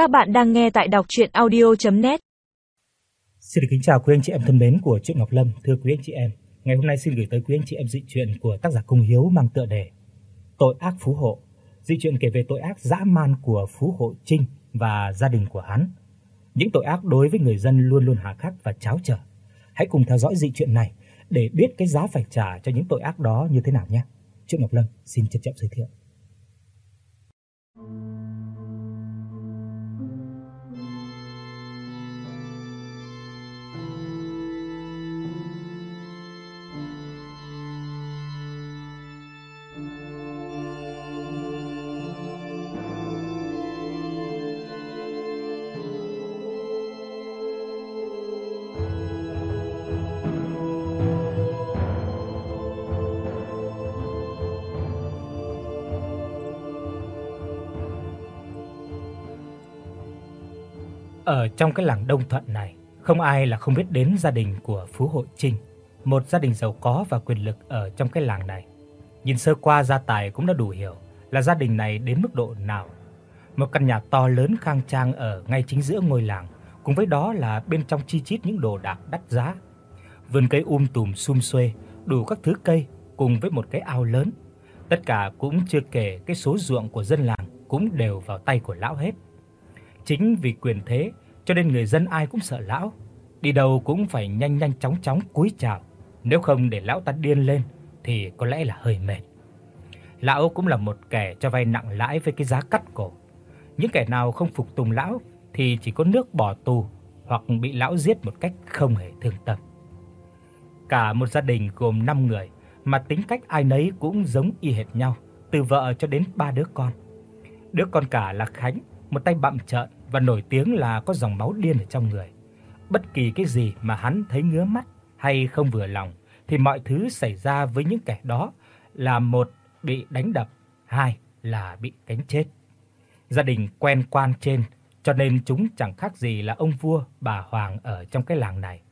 Các bạn đang nghe tại đọc audio net Xin được kính chào quý anh chị em thân mến của truyện Ngọc Lâm, thưa quý anh chị em. Ngày hôm nay xin gửi tới quý anh chị em dị truyện của tác giả Cung Hiếu mang tựa đề Tội ác Phú Hộ. Dị truyện kể về tội ác dã man của Phú Hộ Trinh và gia đình của hắn. Những tội ác đối với người dân luôn luôn hà khắc và cháo trở. Hãy cùng theo dõi dị truyện này để biết cái giá phải trả cho những tội ác đó như thế nào nhé. Truyện Ngọc Lâm xin trân trọng giới thiệu. Ở trong cái làng Đông Thuận này, không ai là không biết đến gia đình của Phú Hội Trinh, một gia đình giàu có và quyền lực ở trong cái làng này. Nhìn sơ qua gia tài cũng đã đủ hiểu là gia đình này đến mức độ nào. Một căn nhà to lớn khang trang ở ngay chính giữa ngôi làng, cùng với đó là bên trong chi chít những đồ đạc đắt giá. Vườn cây um tùm sum xuê, đủ các thứ cây cùng với một cái ao lớn. Tất cả cũng chưa kể cái số ruộng của dân làng cũng đều vào tay của lão hết. Chính vì quyền thế cho nên người dân ai cũng sợ lão, đi đâu cũng phải nhanh nhanh chóng chóng cúi chào, nếu không để lão ta điên lên thì có lẽ là hơi mệt. Lão cũng là một kẻ cho vay nặng lãi với cái giá cắt cổ. Những kẻ nào không phục tùng lão thì chỉ có nước bỏ tù hoặc bị lão giết một cách không hề thương tâm. Cả một gia đình gồm 5 người mà tính cách ai nấy cũng giống y hệt nhau, từ vợ cho đến ba đứa con. Đứa con cả là Khánh, một tay bặm trợn và nổi tiếng là có dòng máu điên ở trong người. Bất kỳ cái gì mà hắn thấy ngứa mắt hay không vừa lòng thì mọi thứ xảy ra với những kẻ đó là một bị đánh đập, hai là bị đánh chết. Gia đình quen quan trên cho nên chúng chẳng khác gì là ông vua, bà hoàng ở trong cái làng này.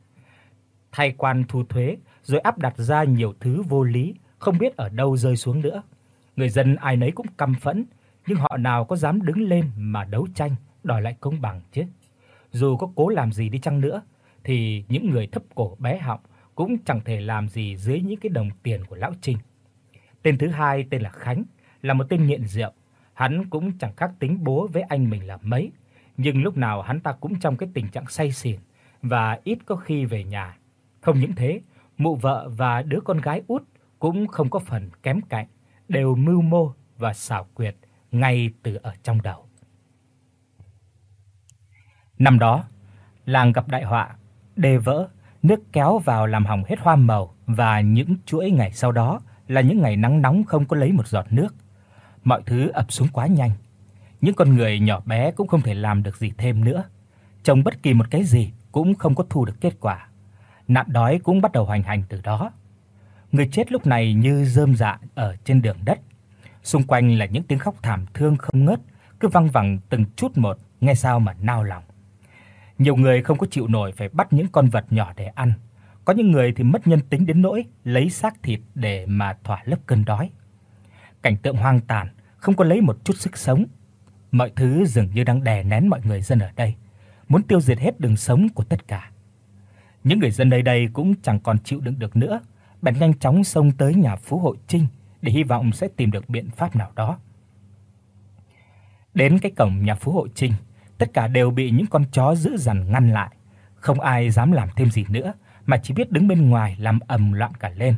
Thay quan thu thuế rồi áp đặt ra nhiều thứ vô lý, không biết ở đâu rơi xuống nữa. Người dân ai nấy cũng căm phẫn, nhưng họ nào có dám đứng lên mà đấu tranh đòi lại công bằng chứ. Dù có cố làm gì đi chăng nữa thì những người thấp cổ bé họng cũng chẳng thể làm gì dưới những cái đồng tiền của lão Trình. Tên thứ hai tên là Khánh, là một tên nghiện rượu, hắn cũng chẳng khác tính bố với anh mình là mấy, nhưng lúc nào hắn ta cũng trong cái tình trạng say xỉn và ít có khi về nhà. Không những thế, mụ vợ và đứa con gái út cũng không có phần kém cạnh, đều mưu mô và xảo quyệt ngay từ ở trong đầu. Năm đó, làng gặp đại họa, đê vỡ, nước kéo vào làm hỏng hết hoa màu và những chuỗi ngày sau đó là những ngày nắng nóng không có lấy một giọt nước. Mọi thứ ập xuống quá nhanh. Những con người nhỏ bé cũng không thể làm được gì thêm nữa. Trồng bất kỳ một cái gì cũng không có thu được kết quả. Nạn đói cũng bắt đầu hoành hành từ đó. Người chết lúc này như rơm rạ ở trên đường đất. Xung quanh là những tiếng khóc thảm thương không ngớt, cứ vang vẳng từng chút một, nghe sao mà nao lòng. Nhiều người không có chịu nổi phải bắt những con vật nhỏ để ăn. Có những người thì mất nhân tính đến nỗi lấy xác thịt để mà thỏa lấp cơn đói. Cảnh tượng hoang tàn, không có lấy một chút sức sống. Mọi thứ dường như đang đè nén mọi người dân ở đây, muốn tiêu diệt hết đường sống của tất cả. Những người dân nơi đây cũng chẳng còn chịu đựng được nữa, bèn nhanh chóng xông tới nhà Phú Hội Trinh để hy vọng sẽ tìm được biện pháp nào đó. Đến cái cổng nhà Phú Hội Trinh, tất cả đều bị những con chó dữ dằn ngăn lại, không ai dám làm thêm gì nữa mà chỉ biết đứng bên ngoài làm ầm loạn cả lên.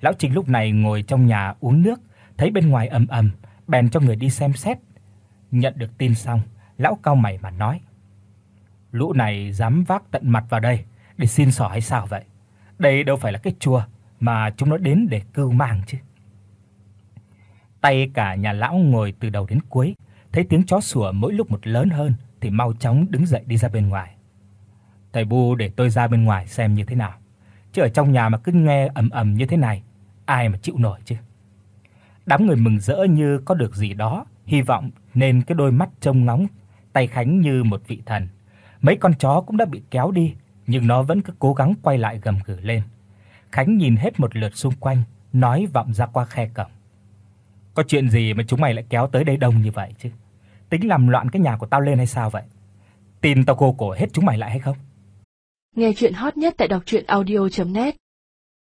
Lão Trình lúc này ngồi trong nhà uống nước, thấy bên ngoài ầm ầm, bèn cho người đi xem xét. Nhận được tin xong, lão cau mày mà nói: "Lũ này dám vác tận mặt vào đây để xin xỏ hay sao vậy? Đây đâu phải là cái chùa mà chúng nó đến để cưu mang chứ." Tay cả nhà lão ngồi từ đầu đến cuối, thấy tiếng chó sủa mỗi lúc một lớn hơn thì mau chóng đứng dậy đi ra bên ngoài. Thầy Bu để tôi ra bên ngoài xem như thế nào. Chứ ở trong nhà mà cứ nghe ầm ầm như thế này, ai mà chịu nổi chứ. Đám người mừng rỡ như có được gì đó, hy vọng nên cái đôi mắt trông ngóng tay Khánh như một vị thần. Mấy con chó cũng đã bị kéo đi, nhưng nó vẫn cứ cố gắng quay lại gầm gừ lên. Khánh nhìn hết một lượt xung quanh, nói vọng ra qua khe cổng. Có chuyện gì mà chúng mày lại kéo tới đây đông như vậy chứ? tính làm loạn cái nhà của tao lên hay sao vậy? Tin tao cô cổ hết chúng mày lại hay không? Nghe truyện hot nhất tại doctruyenaudio.net